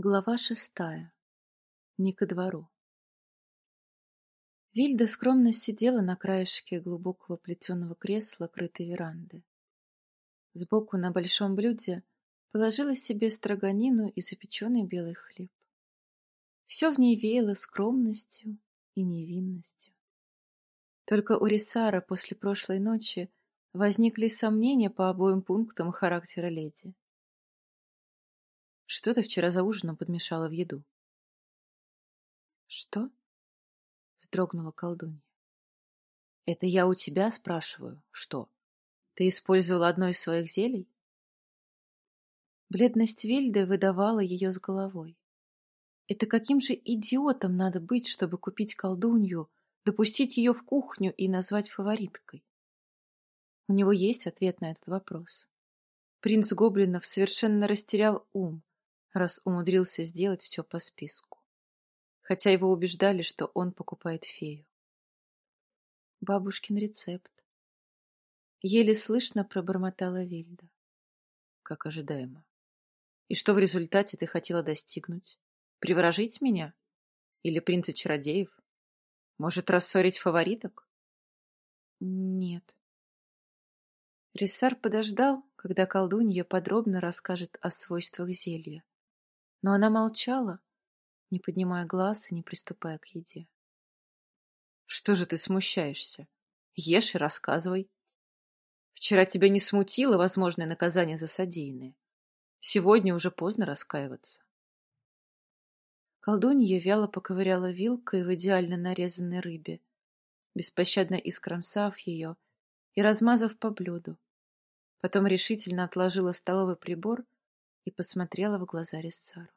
Глава шестая. Не ко двору. Вильда скромно сидела на краешке глубокого плетеного кресла, крытой веранды. Сбоку на большом блюде положила себе строганину и запеченный белый хлеб. Все в ней веяло скромностью и невинностью. Только у Рисара после прошлой ночи возникли сомнения по обоим пунктам характера леди. Что ты вчера за ужином подмешала в еду? Что? Вздрогнула колдунья. Это я у тебя спрашиваю. Что? Ты использовала одно из своих зелий? Бледность Вильды выдавала ее с головой. Это каким же идиотом надо быть, чтобы купить колдунью, допустить ее в кухню и назвать фавориткой? У него есть ответ на этот вопрос. Принц Гоблинов совершенно растерял ум, раз умудрился сделать все по списку. Хотя его убеждали, что он покупает фею. Бабушкин рецепт. Еле слышно пробормотала Вильда. Как ожидаемо. И что в результате ты хотела достигнуть? Приворожить меня? Или принца-чародеев? Может, рассорить фавориток? Нет. Рессар подождал, когда колдунья подробно расскажет о свойствах зелья. Но она молчала, не поднимая глаз и не приступая к еде. «Что же ты смущаешься? Ешь и рассказывай. Вчера тебя не смутило возможное наказание за содеянное. Сегодня уже поздно раскаиваться». Колдунья вяло поковыряла вилкой в идеально нарезанной рыбе, беспощадно искромсав ее и размазав по блюду. Потом решительно отложила столовый прибор и посмотрела в глаза Рессару.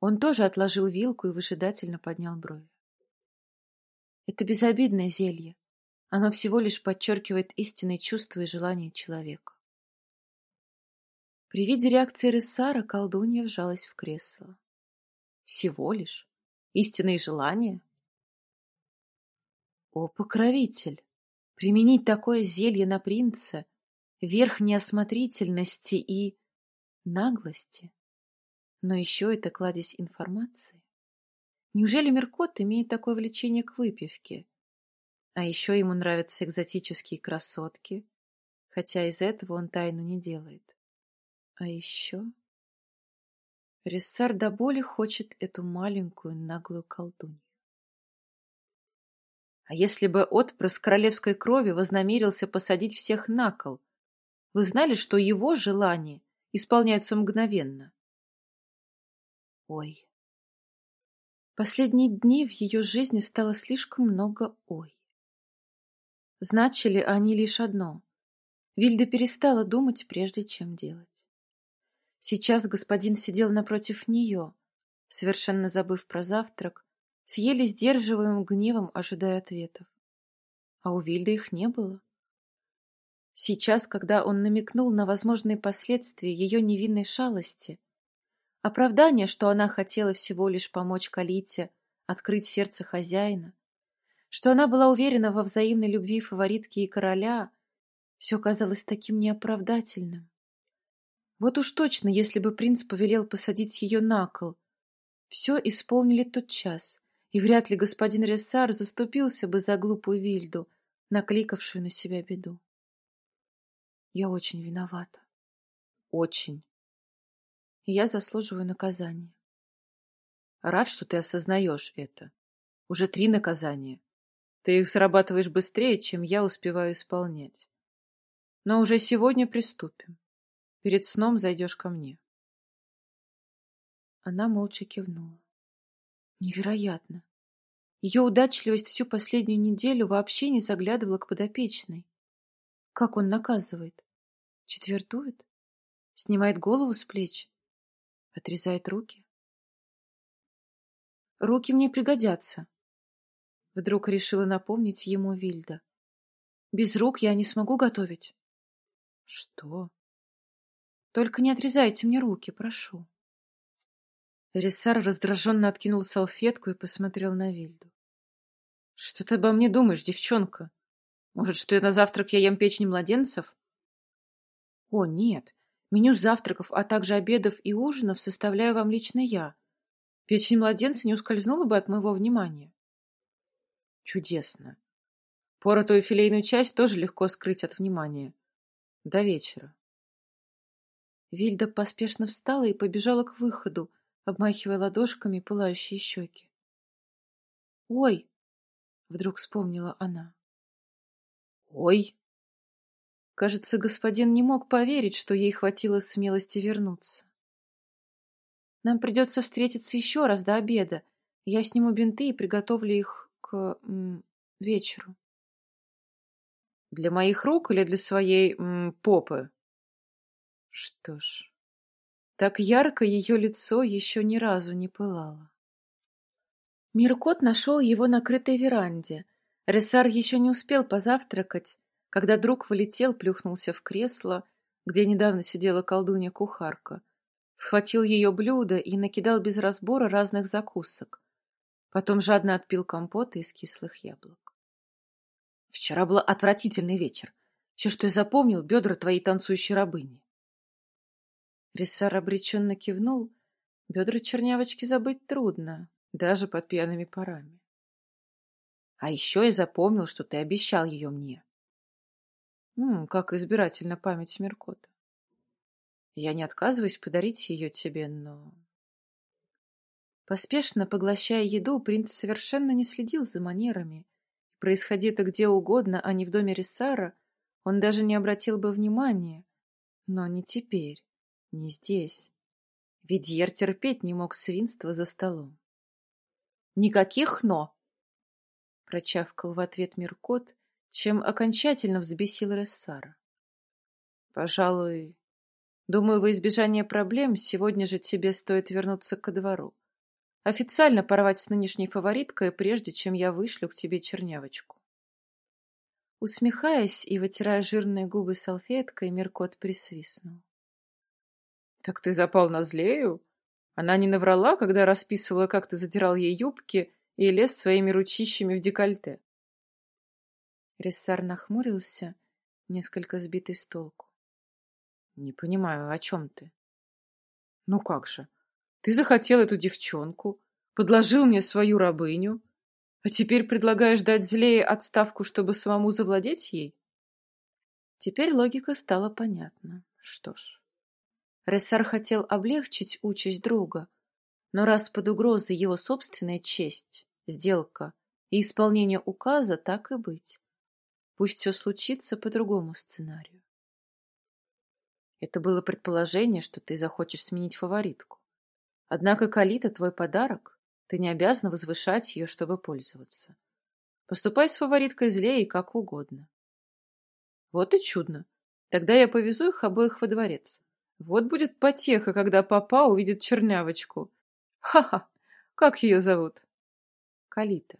Он тоже отложил вилку и выжидательно поднял брови. Это безобидное зелье. Оно всего лишь подчеркивает истинные чувства и желания человека. При виде реакции Рессара колдунья вжалась в кресло. Всего лишь? Истинные желания? О, покровитель! Применить такое зелье на принца — верх неосмотрительности и наглости. Но еще это кладезь информации. Неужели Меркот имеет такое влечение к выпивке? А еще ему нравятся экзотические красотки, хотя из этого он тайну не делает. А еще... Рессар до боли хочет эту маленькую наглую колдунью. А если бы отпрыск королевской крови вознамерился посадить всех на кол, вы знали, что его желание исполняются мгновенно. Ой. Последние дни в ее жизни стало слишком много «ой». Значили они лишь одно. Вильда перестала думать, прежде чем делать. Сейчас господин сидел напротив нее, совершенно забыв про завтрак, с сдерживаемым гневом ожидая ответов. А у Вильды их не было. Сейчас, когда он намекнул на возможные последствия ее невинной шалости, оправдание, что она хотела всего лишь помочь Калите открыть сердце хозяина, что она была уверена во взаимной любви фаворитки и короля, все казалось таким неоправдательным. Вот уж точно, если бы принц повелел посадить ее на кол, все исполнили тот час, и вряд ли господин Рессар заступился бы за глупую Вильду, накликавшую на себя беду. Я очень виновата. Очень. Я заслуживаю наказания. Рад, что ты осознаешь это. Уже три наказания. Ты их зарабатываешь быстрее, чем я успеваю исполнять. Но уже сегодня приступим. Перед сном зайдешь ко мне. Она молча кивнула. Невероятно. Ее удачливость всю последнюю неделю вообще не заглядывала к подопечной. Как он наказывает? Четвертует? Снимает голову с плеч? Отрезает руки? Руки мне пригодятся. Вдруг решила напомнить ему Вильда. Без рук я не смогу готовить. Что? Только не отрезайте мне руки, прошу. Рисар раздраженно откинул салфетку и посмотрел на Вильду. Что ты обо мне думаешь, девчонка? Может, что я на завтрак я ем печень младенцев? О, нет, Меню завтраков, а также обедов и ужинов составляю вам лично я. Печень младенца не ускользнула бы от моего внимания. Чудесно. Поротую филейную часть тоже легко скрыть от внимания. До вечера. Вильда поспешно встала и побежала к выходу, обмахивая ладошками пылающие щеки. «Ой!» — вдруг вспомнила она. «Ой!» Кажется, господин не мог поверить, что ей хватило смелости вернуться. «Нам придется встретиться еще раз до обеда. Я сниму бинты и приготовлю их к м, вечеру». «Для моих рук или для своей м, попы?» Что ж, так ярко ее лицо еще ни разу не пылало. Миркот нашел его на крытой веранде. Рессар еще не успел позавтракать, когда друг вылетел, плюхнулся в кресло, где недавно сидела колдунья-кухарка, схватил ее блюдо и накидал без разбора разных закусок. Потом жадно отпил компота из кислых яблок. Вчера был отвратительный вечер. Все, что я запомнил, бедра твоей танцующей рабыни. Рессар обреченно кивнул. Бедра чернявочки забыть трудно, даже под пьяными парами. А еще я запомнил, что ты обещал ее мне. М, как избирательна память Меркота. Я не отказываюсь подарить ее тебе, но... Поспешно поглощая еду, принц совершенно не следил за манерами. Происходи это где угодно, а не в доме Рессара, он даже не обратил бы внимания. Но не теперь. Не здесь. Ведьер терпеть не мог свинства за столом. «Никаких «но», — прочавкал в ответ Миркот, чем окончательно взбесил Рессара. «Пожалуй, думаю, во избежание проблем сегодня же тебе стоит вернуться ко двору. Официально порвать с нынешней фавориткой, прежде чем я вышлю к тебе чернявочку». Усмехаясь и вытирая жирные губы салфеткой, Миркот присвистнул. Так ты запал на злею? Она не наврала, когда расписывала, как ты задирал ей юбки и лез своими ручищами в декольте. Рессар нахмурился, несколько сбитый с толку. Не понимаю, о чем ты? Ну как же? Ты захотел эту девчонку, подложил мне свою рабыню, а теперь предлагаешь дать злее отставку, чтобы самому завладеть ей? Теперь логика стала понятна. Что ж. Рессар хотел облегчить участь друга, но раз под угрозой его собственная честь, сделка и исполнение указа, так и быть. Пусть все случится по другому сценарию. Это было предположение, что ты захочешь сменить фаворитку. Однако Калита твой подарок, ты не обязана возвышать ее, чтобы пользоваться. Поступай с фавориткой злее и как угодно. Вот и чудно. Тогда я повезу их обоих во дворец. Вот будет потеха, когда папа увидит чернявочку. Ха-ха! Как ее зовут? Калита.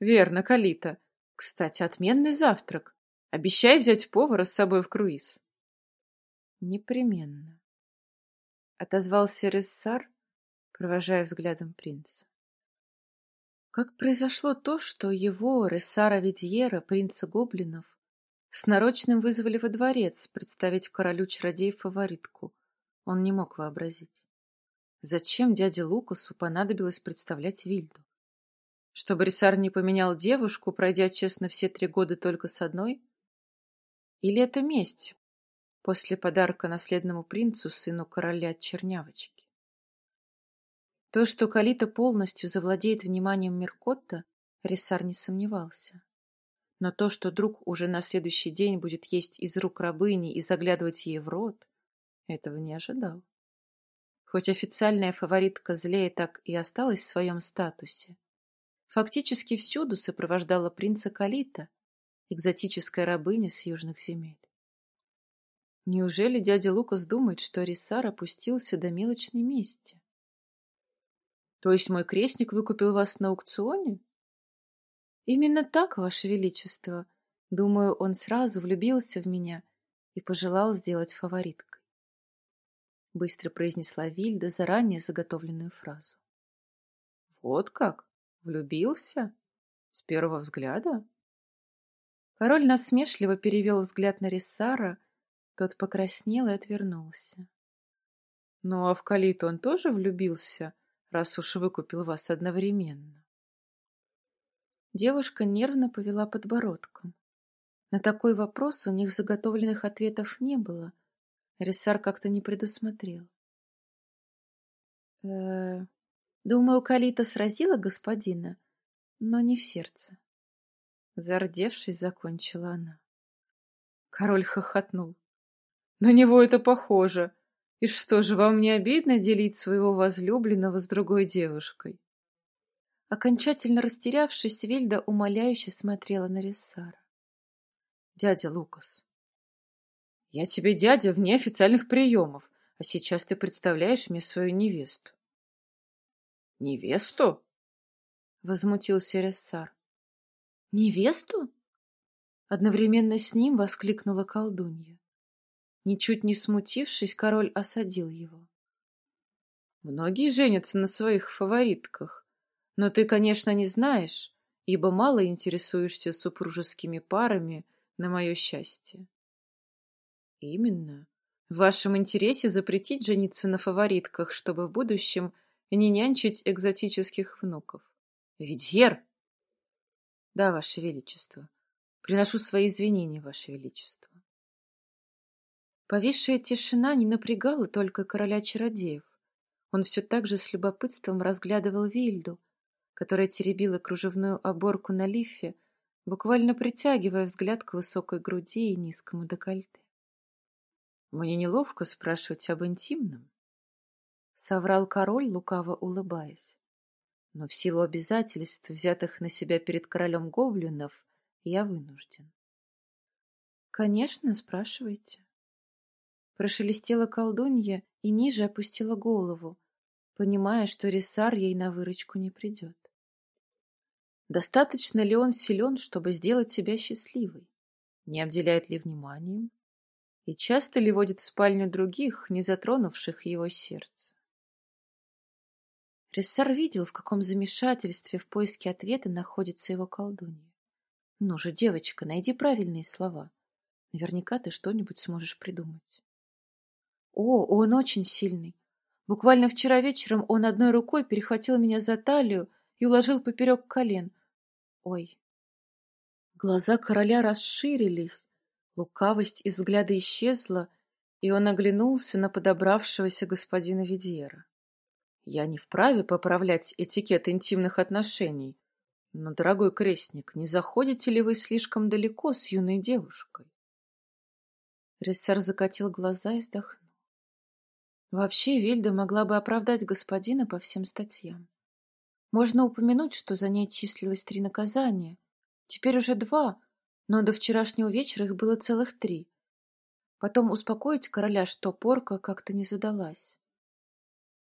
Верно, Калита. Кстати, отменный завтрак. Обещай взять повара с собой в круиз. Непременно. Отозвался Рессар, провожая взглядом принца. Как произошло то, что его, Рессара Видьера, принца гоблинов, с нарочным вызвали во дворец представить королю чародей фаворитку. Он не мог вообразить. Зачем дяде Лукасу понадобилось представлять Вильду? Чтобы Рисар не поменял девушку, пройдя честно все три года только с одной? Или это месть после подарка наследному принцу, сыну короля Чернявочки? То, что Калита полностью завладеет вниманием Меркотта, Рисар не сомневался. Но то, что друг уже на следующий день будет есть из рук рабыни и заглядывать ей в рот, этого не ожидал. Хоть официальная фаворитка злее так и осталась в своем статусе, фактически всюду сопровождала принца Калита, экзотическая рабыня с южных земель. Неужели дядя Лукас думает, что Рисар опустился до мелочной мести? То есть мой крестник выкупил вас на аукционе? Именно так, Ваше Величество. Думаю, он сразу влюбился в меня и пожелал сделать фавориткой. Быстро произнесла Вильда заранее заготовленную фразу. Вот как? Влюбился? С первого взгляда? Король насмешливо перевел взгляд на Рессара, Тот покраснел и отвернулся. Ну, а в Калиту он тоже влюбился, раз уж выкупил вас одновременно? Девушка нервно повела подбородком. На такой вопрос у них заготовленных ответов не было. Рессар как-то не предусмотрел. Э, думаю, Калита сразила господина, но не в сердце. Зардевшись, закончила она. Король хохотнул. На него это похоже. И что же, вам не обидно делить своего возлюбленного с другой девушкой? Окончательно растерявшись, Вильда умоляюще смотрела на Рессара. Дядя Лукас, я тебе дядя вне официальных приемов, а сейчас ты представляешь мне свою невесту. Невесту? Возмутился Рессар. Невесту? Одновременно с ним воскликнула колдунья. Ничуть не смутившись, король осадил его. Многие женятся на своих фаворитках, но ты, конечно, не знаешь, ибо мало интересуешься супружескими парами на мое счастье. Именно. В вашем интересе запретить жениться на фаворитках, чтобы в будущем не нянчить экзотических внуков. Видьер! Да, ваше величество. Приношу свои извинения, Ваше Величество. Повисшая тишина не напрягала только короля чародеев. Он все так же с любопытством разглядывал Вильду, которая теребила кружевную оборку на лифе, буквально притягивая взгляд к высокой груди и низкому декольте. «Мне неловко спрашивать об интимном», — соврал король, лукаво улыбаясь. «Но в силу обязательств, взятых на себя перед королем гоблинов, я вынужден. Конечно, спрашивайте. Прошелестела колдунья и ниже опустила голову, понимая, что Рисар ей на выручку не придет. Достаточно ли он силен, чтобы сделать себя счастливой? Не обделяет ли вниманием? И часто ли водит в спальню других, не затронувших его сердце? Рессар видел, в каком замешательстве в поиске ответа находится его колдунья. Ну же, девочка, найди правильные слова. Наверняка ты что-нибудь сможешь придумать. О, он очень сильный. Буквально вчера вечером он одной рукой перехватил меня за талию и уложил поперек колен. Ой. Глаза короля расширились, лукавость из взгляда исчезла, и он оглянулся на подобравшегося господина Видьера. Я не вправе поправлять этикет интимных отношений, но, дорогой крестник, не заходите ли вы слишком далеко с юной девушкой? Рессар закатил глаза и вздохнул. Вообще, Вильда могла бы оправдать господина по всем статьям. Можно упомянуть, что за ней числилось три наказания. Теперь уже два, но до вчерашнего вечера их было целых три. Потом успокоить короля, что порка как-то не задалась.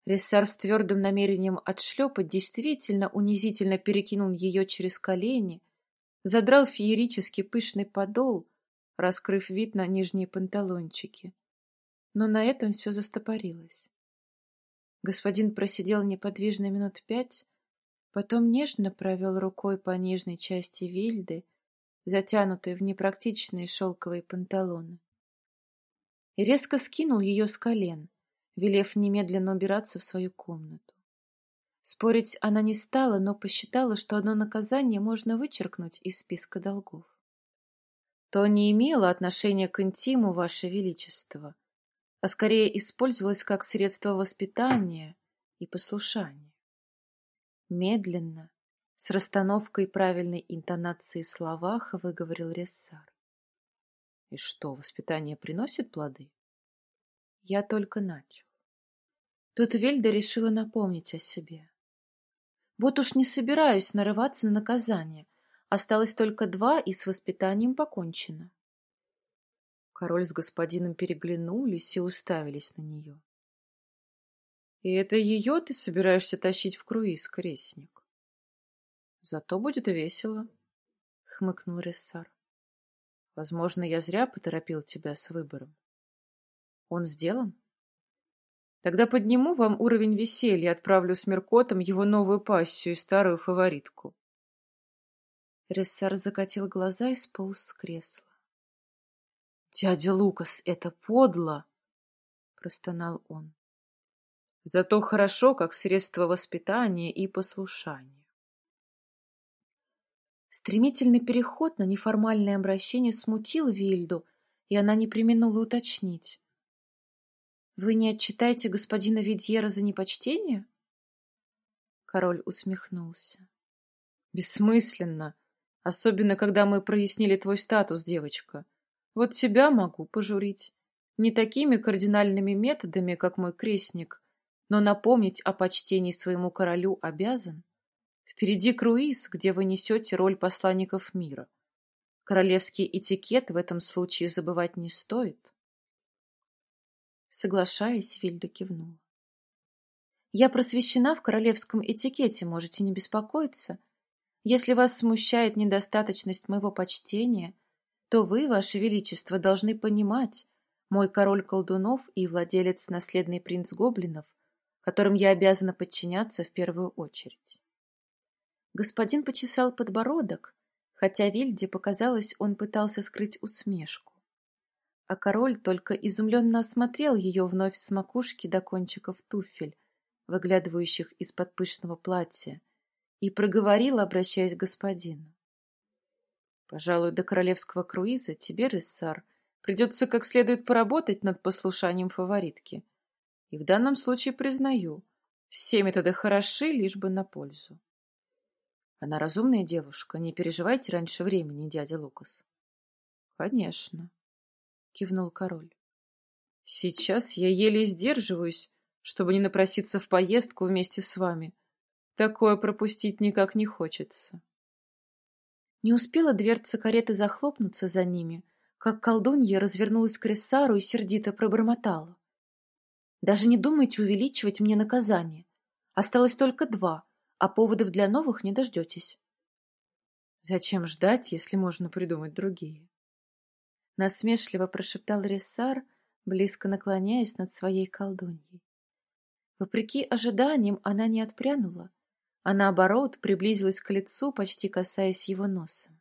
Рессар с твердым намерением отшлепать действительно унизительно перекинул ее через колени, задрал феерически пышный подол, раскрыв вид на нижние панталончики. Но на этом все застопорилось. Господин просидел неподвижно минут пять, потом нежно провел рукой по нижней части вильды, затянутой в непрактичные шелковые панталоны, и резко скинул ее с колен, велев немедленно убираться в свою комнату. Спорить она не стала, но посчитала, что одно наказание можно вычеркнуть из списка долгов. То не имело отношения к интиму, Ваше Величество, а скорее использовалось как средство воспитания и послушания. Медленно, с расстановкой правильной интонации в словах, выговорил Рессар. И что, воспитание приносит плоды? Я только начал. Тут Вельда решила напомнить о себе. Вот уж не собираюсь нарываться на наказание. Осталось только два, и с воспитанием покончено. Король с господином переглянулись и уставились на нее. — И это ее ты собираешься тащить в круиз, крестник? — Зато будет весело, — хмыкнул Рессар. — Возможно, я зря поторопил тебя с выбором. Он сделан? — Тогда подниму вам уровень веселья и отправлю с Меркотом его новую пассию и старую фаворитку. Рессар закатил глаза и сполз с кресла. Дядя Лукас, это подло, простонал он. Зато хорошо, как средство воспитания и послушания. Стремительный переход на неформальное обращение смутил Вильду, и она не применула уточнить. «Вы не отчитаете господина Видьера за непочтение?» Король усмехнулся. «Бессмысленно, особенно когда мы прояснили твой статус, девочка. Вот тебя могу пожурить. Не такими кардинальными методами, как мой крестник, но напомнить о почтении своему королю обязан. Впереди круиз, где вы несете роль посланников мира. Королевский этикет в этом случае забывать не стоит. Соглашаясь, Вильда кивнула. Я просвещена в королевском этикете, можете не беспокоиться. Если вас смущает недостаточность моего почтения, то вы, ваше величество, должны понимать, мой король колдунов и владелец наследный принц гоблинов, которым я обязана подчиняться в первую очередь. Господин почесал подбородок, хотя Вильде показалось, он пытался скрыть усмешку. А король только изумленно осмотрел ее вновь с макушки до кончиков туфель, выглядывающих из-под пышного платья, и проговорил, обращаясь к господину. «Пожалуй, до королевского круиза тебе, Рессар, придется как следует поработать над послушанием фаворитки. И в данном случае признаю, все методы хороши, лишь бы на пользу. Она разумная девушка, не переживайте раньше времени, дядя Лукас. Конечно, кивнул король. Сейчас я еле сдерживаюсь, чтобы не напроситься в поездку вместе с вами. Такое пропустить никак не хочется. Не успела дверца кареты захлопнуться за ними, как колдунья развернулась к Рессару и сердито пробормотала. «Даже не думайте увеличивать мне наказание. Осталось только два, а поводов для новых не дождетесь. Зачем ждать, если можно придумать другие? Насмешливо прошептал Рессар, близко наклоняясь над своей колдуньей. Вопреки ожиданиям она не отпрянула, а наоборот приблизилась к лицу, почти касаясь его носа.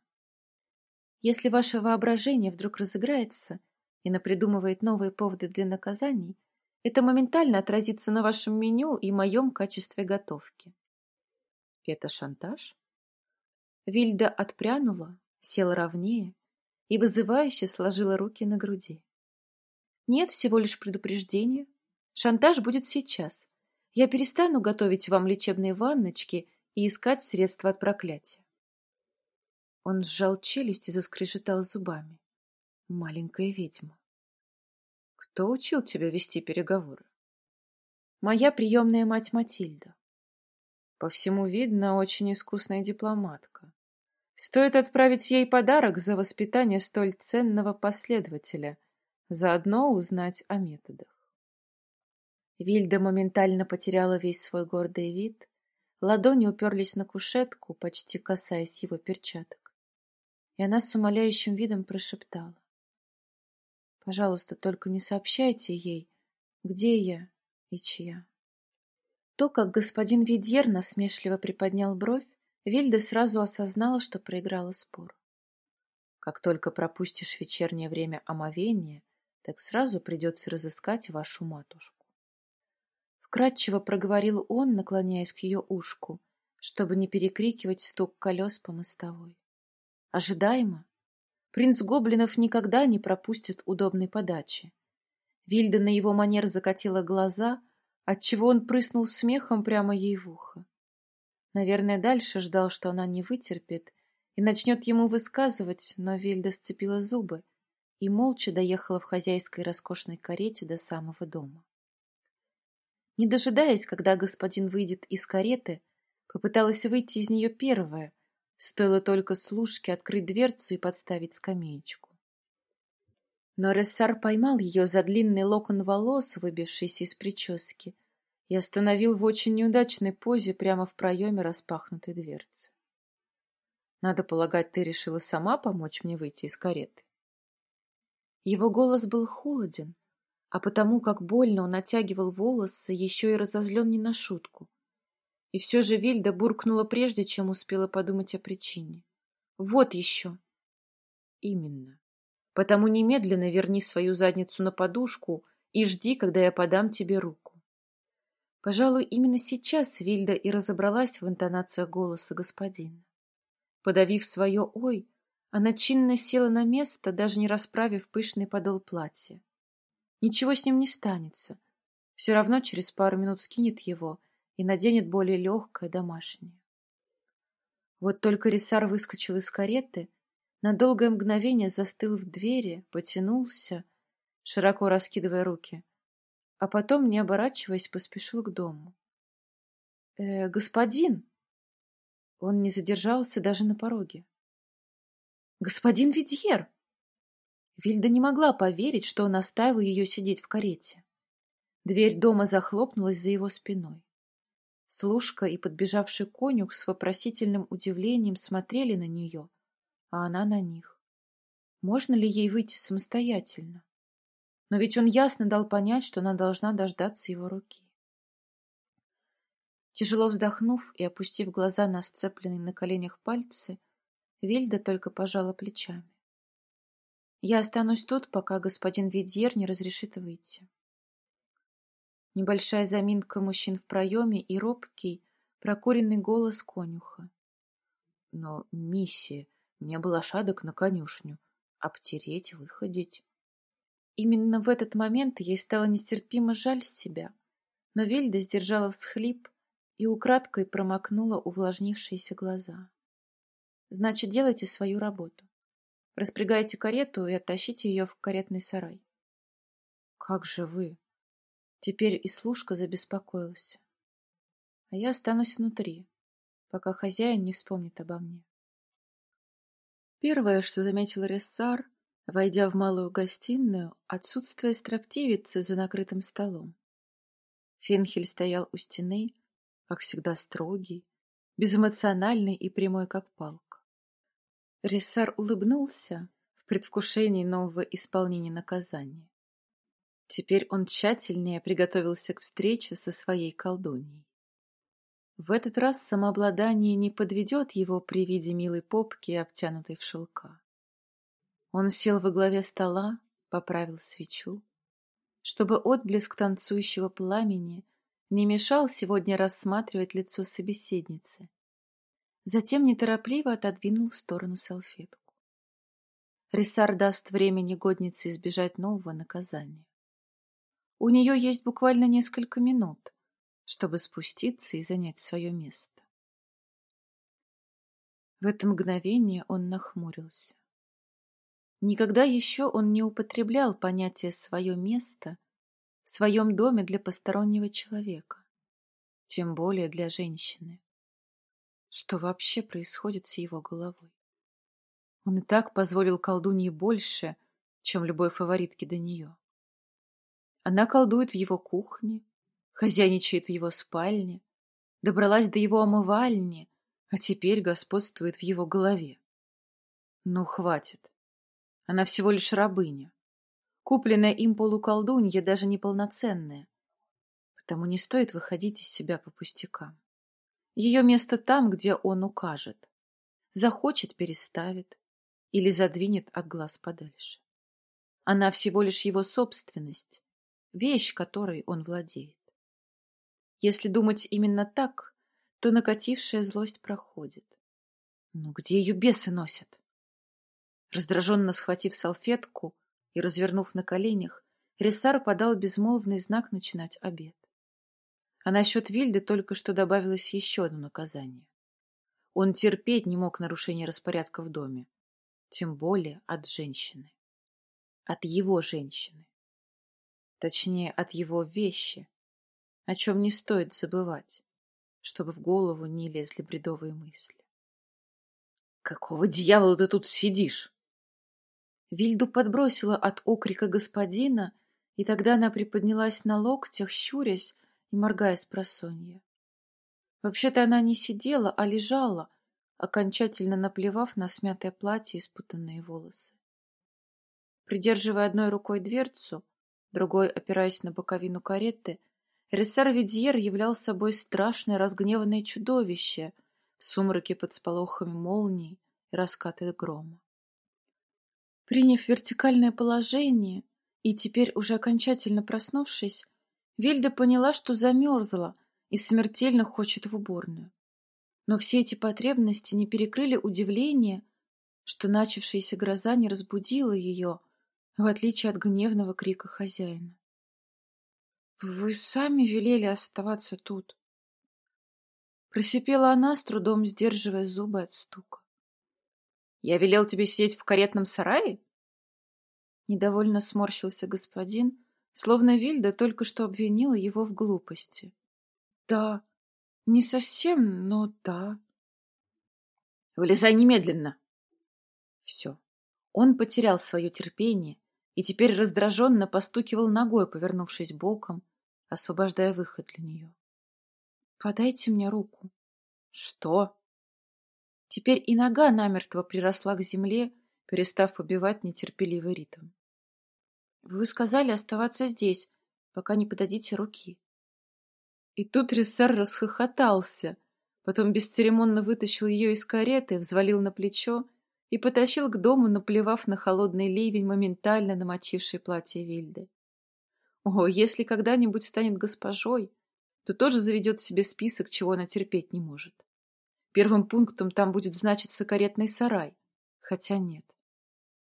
Если ваше воображение вдруг разыграется и напридумывает новые поводы для наказаний, это моментально отразится на вашем меню и моем качестве готовки. Это шантаж? Вильда отпрянула, села ровнее и вызывающе сложила руки на груди. Нет, всего лишь предупреждение. Шантаж будет сейчас. Я перестану готовить вам лечебные ванночки и искать средства от проклятия. Он сжал челюсть и заскрежетал зубами. Маленькая ведьма. Кто учил тебя вести переговоры? Моя приемная мать Матильда. По всему видно, очень искусная дипломатка. Стоит отправить ей подарок за воспитание столь ценного последователя, заодно узнать о методах. Вильда моментально потеряла весь свой гордый вид, ладони уперлись на кушетку, почти касаясь его перчаток, и она с умоляющим видом прошептала. «Пожалуйста, только не сообщайте ей, где я и чья». То, как господин Видьер насмешливо приподнял бровь, Вильда сразу осознала, что проиграла спор. Как только пропустишь вечернее время омовения, так сразу придется разыскать вашу матушку. Вкратчиво проговорил он, наклоняясь к ее ушку, чтобы не перекрикивать стук колес по мостовой. Ожидаемо. Принц Гоблинов никогда не пропустит удобной подачи. Вильда на его манер закатила глаза — отчего он прыснул смехом прямо ей в ухо. Наверное, дальше ждал, что она не вытерпит и начнет ему высказывать, но Вильда сцепила зубы и молча доехала в хозяйской роскошной карете до самого дома. Не дожидаясь, когда господин выйдет из кареты, попыталась выйти из нее первая, стоило только служке открыть дверцу и подставить скамеечку. Но Рессар поймал ее за длинный локон волос, выбившийся из прически, и остановил в очень неудачной позе прямо в проеме распахнутой дверцы. «Надо полагать, ты решила сама помочь мне выйти из кареты?» Его голос был холоден, а потому, как больно он натягивал волосы, еще и разозлен не на шутку. И все же Вильда буркнула прежде, чем успела подумать о причине. «Вот еще!» «Именно. Потому немедленно верни свою задницу на подушку и жди, когда я подам тебе руку. Пожалуй, именно сейчас Вильда и разобралась в интонациях голоса господина. Подавив свое «ой», она чинно села на место, даже не расправив пышный подол платья. Ничего с ним не станется. Все равно через пару минут скинет его и наденет более легкое домашнее. Вот только Рисар выскочил из кареты, на долгое мгновение застыл в двери, потянулся, широко раскидывая руки — а потом, не оборачиваясь, поспешил к дому. «Э, господин!» Он не задержался даже на пороге. «Господин Видьер!» Вильда не могла поверить, что он оставил ее сидеть в карете. Дверь дома захлопнулась за его спиной. Служка и подбежавший конюх с вопросительным удивлением смотрели на нее, а она на них. Можно ли ей выйти самостоятельно? Но ведь он ясно дал понять, что она должна дождаться его руки. Тяжело вздохнув и опустив глаза на сцепленные на коленях пальцы, Вильда только пожала плечами. «Я останусь тут, пока господин Видьер не разрешит выйти». Небольшая заминка мужчин в проеме и робкий, прокуренный голос конюха. «Но, миссия, мне было шадок на конюшню. Обтереть, выходить». Именно в этот момент ей стало нестерпимо жаль себя, но Вельда сдержала всхлип и украдкой промокнула увлажнившиеся глаза. «Значит, делайте свою работу. Распрягайте карету и оттащите ее в каретный сарай». «Как же вы?» Теперь и служка забеспокоился. «А я останусь внутри, пока хозяин не вспомнит обо мне». Первое, что заметил Рессар, Войдя в малую гостиную, отсутствие строптивицы за накрытым столом. Фенхель стоял у стены, как всегда строгий, безэмоциональный и прямой, как палка. Рессар улыбнулся в предвкушении нового исполнения наказания. Теперь он тщательнее приготовился к встрече со своей колдуньей. В этот раз самообладание не подведет его при виде милой попки, обтянутой в шелка. Он сел во главе стола, поправил свечу, чтобы отблеск танцующего пламени не мешал сегодня рассматривать лицо собеседницы. Затем неторопливо отодвинул в сторону салфетку. Рисар даст время негоднице избежать нового наказания. У нее есть буквально несколько минут, чтобы спуститься и занять свое место. В это мгновение он нахмурился. Никогда еще он не употреблял понятие «свое место» в своем доме для постороннего человека, тем более для женщины. Что вообще происходит с его головой? Он и так позволил колдунье больше, чем любой фаворитке до нее. Она колдует в его кухне, хозяйничает в его спальне, добралась до его омывальни, а теперь господствует в его голове. Ну, хватит. Она всего лишь рабыня. Купленная им полуколдунья даже неполноценная. Потому не стоит выходить из себя по пустякам. Ее место там, где он укажет. Захочет — переставит или задвинет от глаз подальше. Она всего лишь его собственность, вещь, которой он владеет. Если думать именно так, то накатившая злость проходит. Ну где ее бесы носят? Раздраженно схватив салфетку и развернув на коленях, Рисар подал безмолвный знак начинать обед. А насчет Вильды только что добавилось еще одно наказание. Он терпеть не мог нарушения распорядка в доме, тем более от женщины. От его женщины. Точнее, от его вещи, о чем не стоит забывать, чтобы в голову не лезли бредовые мысли. «Какого дьявола ты тут сидишь?» Вильду подбросила от окрика господина, и тогда она приподнялась на локтях, щурясь и моргая с просонья. Вообще-то она не сидела, а лежала, окончательно наплевав на смятое платье и спутанные волосы. Придерживая одной рукой дверцу, другой опираясь на боковину кареты, Рессар Видьер являл собой страшное разгневанное чудовище в сумраке под сполохами молний и раскаты грома. Приняв вертикальное положение и теперь уже окончательно проснувшись, Вильда поняла, что замерзла и смертельно хочет в уборную. Но все эти потребности не перекрыли удивление, что начавшаяся гроза не разбудила ее, в отличие от гневного крика хозяина. «Вы сами велели оставаться тут!» Просипела она, с трудом сдерживая зубы от стука. «Я велел тебе сидеть в каретном сарае?» Недовольно сморщился господин, словно Вильда только что обвинила его в глупости. «Да, не совсем, но да». «Вылезай немедленно!» Все. Он потерял свое терпение и теперь раздраженно постукивал ногой, повернувшись боком, освобождая выход для нее. «Подайте мне руку». «Что?» Теперь и нога намертво приросла к земле, перестав убивать нетерпеливый ритм. «Вы сказали оставаться здесь, пока не подадите руки». И тут Рессар расхохотался, потом бесцеремонно вытащил ее из кареты, взвалил на плечо и потащил к дому, наплевав на холодный ливень, моментально намочивший платье Вильды. О, если когда-нибудь станет госпожой, то тоже заведет себе список, чего она терпеть не может. Первым пунктом там будет значиться каретный сарай, хотя нет.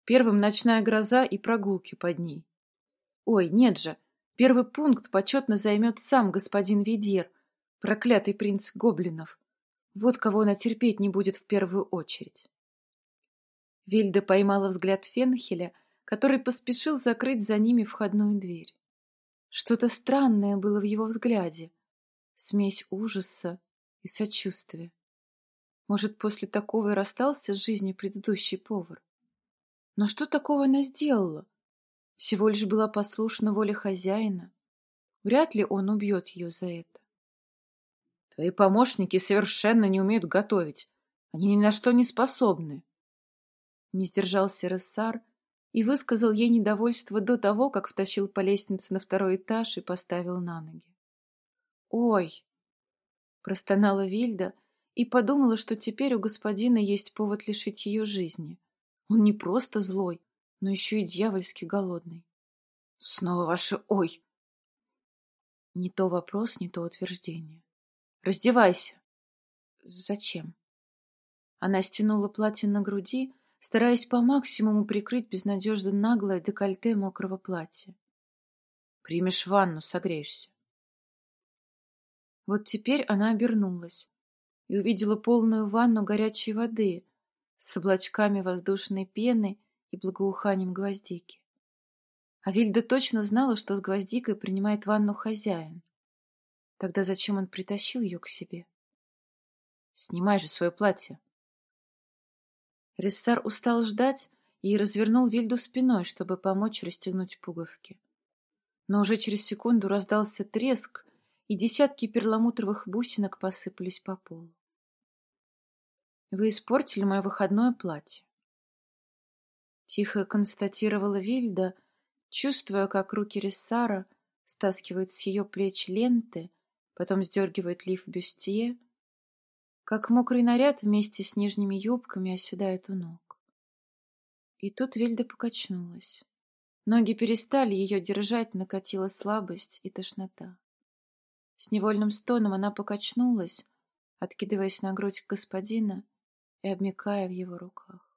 Первым ночная гроза и прогулки под ней. Ой, нет же, первый пункт почетно займет сам господин Видер, проклятый принц гоблинов. Вот кого она терпеть не будет в первую очередь. Вильда поймала взгляд Фенхеля, который поспешил закрыть за ними входную дверь. Что-то странное было в его взгляде. Смесь ужаса и сочувствия. Может, после такого и расстался с жизнью предыдущий повар. Но что такого она сделала? Всего лишь была послушна воле хозяина. Вряд ли он убьет ее за это. Твои помощники совершенно не умеют готовить. Они ни на что не способны. Не сдержался Рессар и высказал ей недовольство до того, как втащил по лестнице на второй этаж и поставил на ноги. «Ой!» — простонала Вильда и подумала, что теперь у господина есть повод лишить ее жизни. Он не просто злой, но еще и дьявольски голодный. «Снова ваше «ой!» Не то вопрос, не то утверждение. «Раздевайся!» «Зачем?» Она стянула платье на груди, стараясь по максимуму прикрыть безнадежно наглое декольте мокрого платья. «Примешь ванну, согреешься». Вот теперь она обернулась и увидела полную ванну горячей воды с облачками воздушной пены и благоуханием гвоздики. А Вильда точно знала, что с гвоздикой принимает ванну хозяин. Тогда зачем он притащил ее к себе? «Снимай же свое платье!» Рессар устал ждать и развернул Вильду спиной, чтобы помочь расстегнуть пуговки. Но уже через секунду раздался треск, и десятки перламутровых бусинок посыпались по полу. «Вы испортили мое выходное платье», — тихо констатировала Вильда, чувствуя, как руки Рессара стаскивают с ее плеч ленты, потом сдергивают лиф бюстье, как мокрый наряд вместе с нижними юбками оседает у ног. И тут Вильда покачнулась. Ноги перестали ее держать, накатила слабость и тошнота. С невольным стоном она покачнулась, откидываясь на грудь господина и обмякая в его руках.